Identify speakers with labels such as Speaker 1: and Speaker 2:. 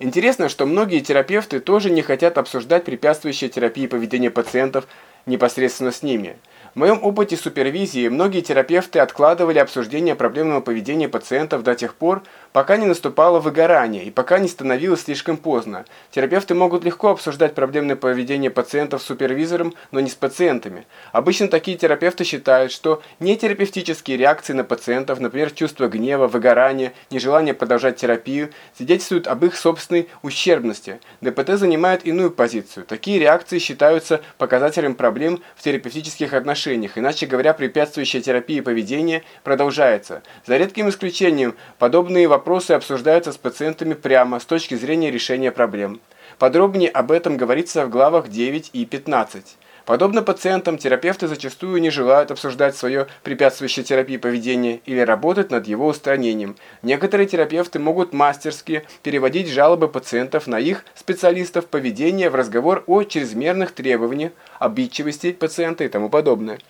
Speaker 1: Интересно, что многие терапевты тоже не хотят обсуждать препятствующие терапии поведения пациентов непосредственно с ними. В моем опыте супервизии многие терапевты откладывали обсуждение проблемного поведения пациентов до тех пор, пока не наступало выгорание и пока не становилось слишком поздно. Терапевты могут легко обсуждать проблемное поведение пациентов с супервизором, но не с пациентами. Обычно такие терапевты считают, что нетерапевтические реакции на пациентов, например, чувство гнева, выгорания, нежелание продолжать терапию, свидетельствуют об их собственной ущербности. ДПТ занимает иную позицию. Такие реакции считаются показателем проблем в терапевтических отношениях, иначе говоря, препятствующая терапии поведения продолжается. За редким исключением, подобные вопросы вопросы обсуждаются с пациентами прямо с точки зрения решения проблем. Подробнее об этом говорится в главах 9 и 15. Подобно пациентам, терапевты зачастую не желают обсуждать свое препятствующее терапии поведения или работать над его устранением. Некоторые терапевты могут мастерски переводить жалобы пациентов на их специалистов поведения в разговор о чрезмерных требованиях, обидчивости пациента и тому подобное.